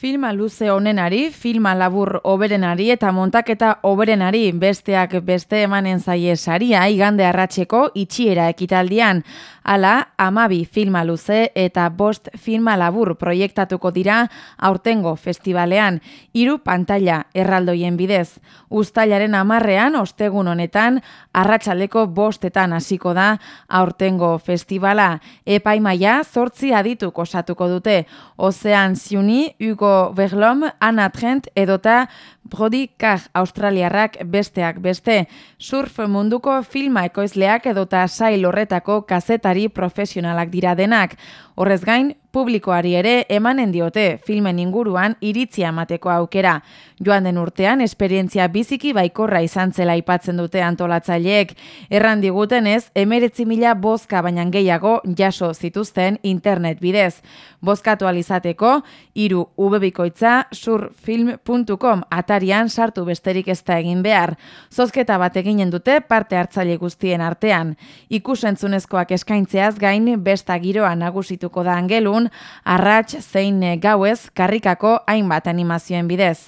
Filma luze honenari, filma labur oberenari eta montaketa oberenari besteak beste emanen zaie saria igande arratseko itxiera ekitaldian. Hala, amabi filma luze eta bost filma labur proiektatuko dira aurtengo festivalean, hiru pantalla erraldoien bidez. Uztailaren amarrean, ostegun honetan, arratsaldeko bostetan hasiko da aurtengo festivala. Epaimaia, zortzi adituk osatuko dute. Ozean ziuni, Hugo Berlom, Anna Trent edota Brody Kar Australiarrak besteak beste. Surf munduko filma ekoizleak edota sail horretako kazetari profesionalak dira denak. Horrez gain, publikoari ere emanen diote filmen inguruan iritzia emateko aukera. Joan den urtean, esperientzia biziki baikorra izan zela aipatzen dute antolatzaileek. Erran diguten ez, emeretzi mila bozka baina gehiago jaso zituzten internet bidez. Bozkatu alizateko, iru ubebikoitza surfilm.com atarian sartu besterik ez da egin behar. Zozketa bat eginen dute parte hartzaile guztien artean. Ikusentzunezkoak eskaintzeaz gain besta giroa nagusituko da angelun, arrats zein gauez karrikako hainbat animazioen bidez.